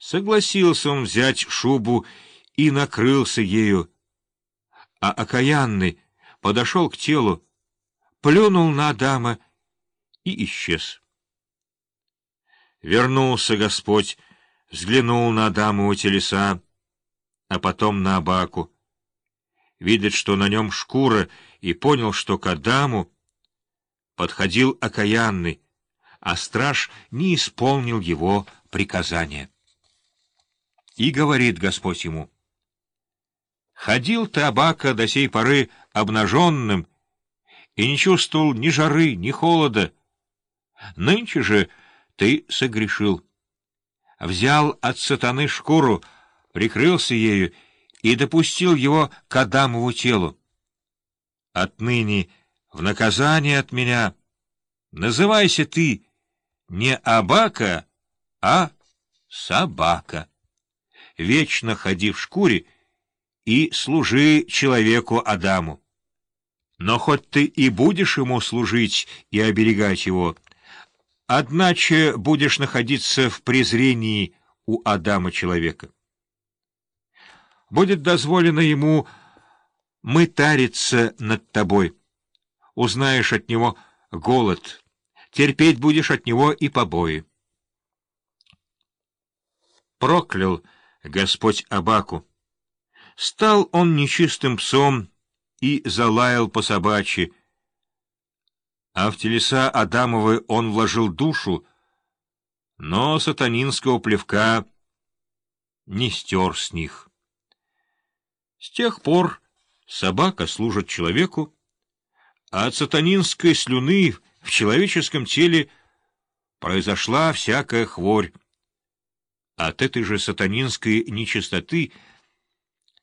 Согласился он взять шубу и накрылся ею, а окаянный подошел к телу, плюнул на Адама и исчез. Вернулся Господь, взглянул на Адамову телеса, а потом на Абаку. Видит, что на нем шкура, и понял, что к Адаму подходил окаянный, а страж не исполнил его приказания. И говорит Господь ему, «Ходил ты, Абака, до сей поры обнаженным, и не чувствовал ни жары, ни холода. Нынче же ты согрешил. Взял от сатаны шкуру, прикрылся ею и допустил его к Адамову телу. Отныне в наказание от меня называйся ты не Абака, а собака. Вечно ходи в шкуре и служи человеку Адаму. Но хоть ты и будешь ему служить и оберегать его, одначе будешь находиться в презрении у Адама человека. Будет дозволено ему мытариться над тобой. Узнаешь от него голод, терпеть будешь от него и побои. Проклял Господь Абаку. Стал он нечистым псом и залаял по собачьи, а в телеса Адамовы он вложил душу, но сатанинского плевка не стер с них. С тех пор собака служит человеку, а от сатанинской слюны в человеческом теле произошла всякая хворь. От этой же сатанинской нечистоты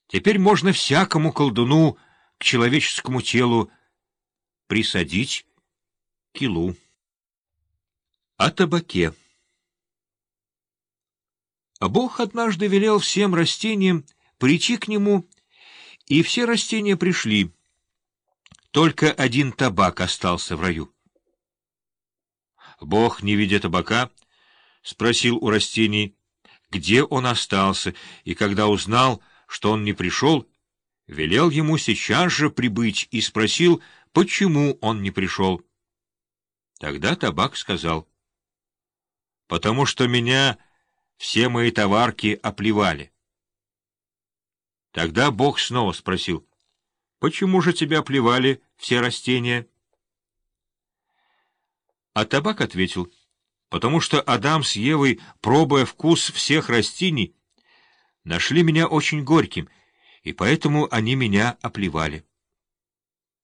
теперь можно всякому колдуну к человеческому телу присадить килу. О табаке Бог однажды велел всем растениям прийти к нему, и все растения пришли. Только один табак остался в раю. Бог, не видя табака, спросил у растений, где он остался, и когда узнал, что он не пришел, велел ему сейчас же прибыть и спросил, почему он не пришел. Тогда табак сказал, «Потому что меня все мои товарки оплевали». Тогда Бог снова спросил, «Почему же тебя оплевали все растения?» А табак ответил, «Потому что Адам с Евой, пробуя вкус всех растений, нашли меня очень горьким, и поэтому они меня оплевали».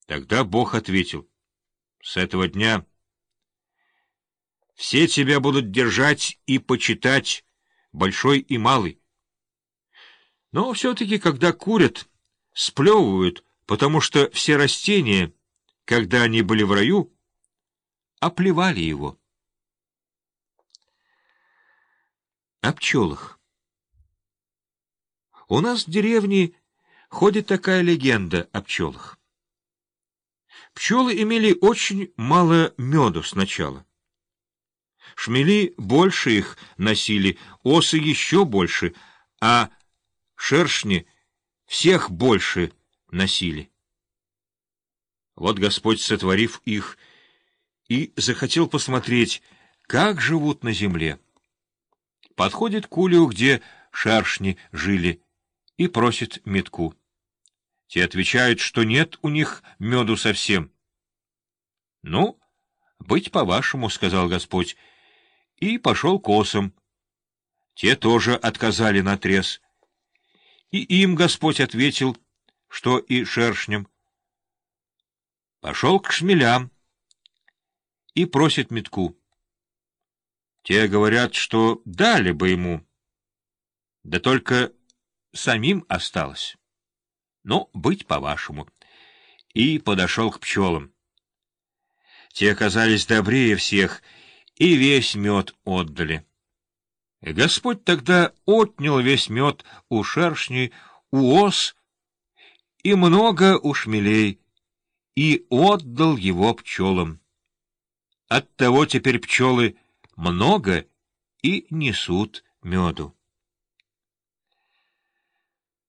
Тогда Бог ответил, «С этого дня все тебя будут держать и почитать, большой и малый. Но все-таки, когда курят, сплевывают, потому что все растения, когда они были в раю, оплевали его. О пчелах. У нас в деревне ходит такая легенда о пчелах. Пчелы имели очень мало меду сначала. Шмели больше их носили, осы еще больше, а шершни всех больше носили. Вот Господь, сотворив их, и захотел посмотреть, как живут на земле. Подходит к улью, где шершни жили, и просит метку. Те отвечают, что нет у них меду совсем. — Ну, быть по-вашему, — сказал Господь, и пошел к осам. Те тоже отказали на трес. И им Господь ответил, что и шершням. Пошел к шмелям и просит метку. Те говорят, что дали бы ему, да только самим осталось. Ну, быть по-вашему. И подошел к пчелам. Те оказались добрее всех и весь мед отдали. Господь тогда отнял весь мед у шершней, у ос и много у шмелей, и отдал его пчелам. Оттого теперь пчелы много и несут меду.